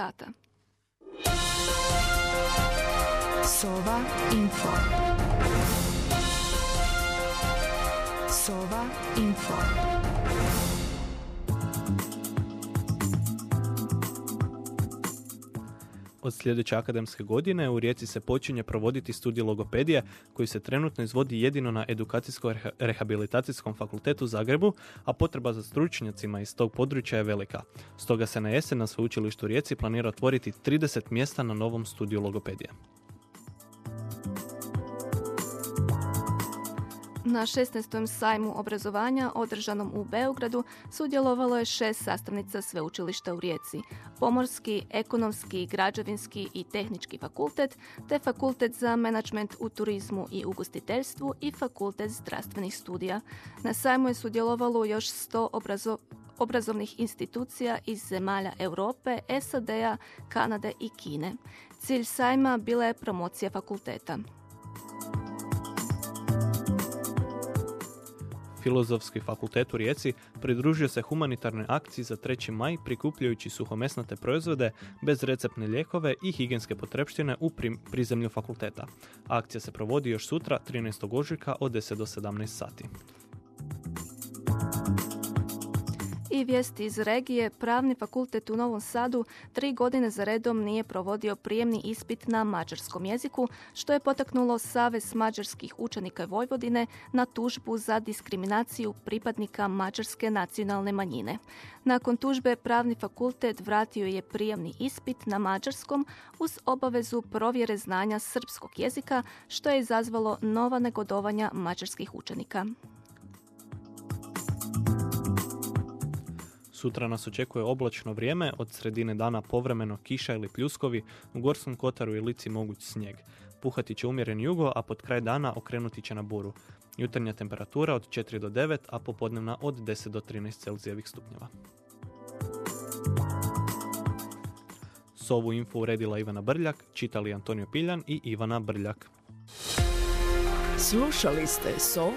sata. Sova Info Sova Info Od sljedeće akademske godine u Rijeci se počinje provoditi studij logopedije koji se trenutno izvodi jedino na edukacijsko-rehabilitacijskom fakultetu Zagrebu, a potreba za stručnjacima iz tog područja je velika. Stoga se na jesen na sveučilištu Rijeci planira otvoriti 30 mjesta na novom studiju logopedije. Na 16. sajmu obrazovanja održanom u Beogradu sudjelovalo je šest sastavnica sveučilišta u Rijeci. Pomorski, ekonomski, građevinski i tehnički fakultet, te fakultet za menadžment u turizmu i ugostiteljstvu i fakultet zdravstvenih studija. Na sajmu je sudjelovalo još 100 obrazovnih institucija iz zemalja Europe, SAD-a, Kanade i Kine. Cilj sajma bila je promocija fakulteta. Filozofski fakultet u Rijeci pridružio se humanitarnoj akciji za 3. maj prikupljajući suhomesnate proizvode, bez receptne lijekove i higijenske potrepštine u prizemlju fakulteta. Akcija se provodi još sutra, 13. ožujka od 10 do 17 sati. I vijesti iz regije, Pravni fakultet u Novom Sadu tri godine za redom nije provodio prijemni ispit na mađarskom jeziku, što je potaknulo Savez mađarskih učenika Vojvodine na tužbu za diskriminaciju pripadnika mađarske nacionalne manjine. Nakon tužbe Pravni fakultet vratio je prijemni ispit na mađarskom uz obavezu provjere znanja srpskog jezika, što je izazvalo nova negodovanja mađarskih učenika. Sutra nas očekuje oblačno vrijeme, od sredine dana povremeno kiša ili pljuskovi, u Gorskom kotaru i lici moguć snijeg. Puhati će umjeren jugo, a pod kraj dana okrenuti će na buru. Jutarnja temperatura od 4 do 9, a popodnevna od 10 do 13 Celzijevih stupnjeva. S ovu info uredila Ivana Brljak, čitali Antonio Piljan i Ivana Brljak. Slušali ste Sovu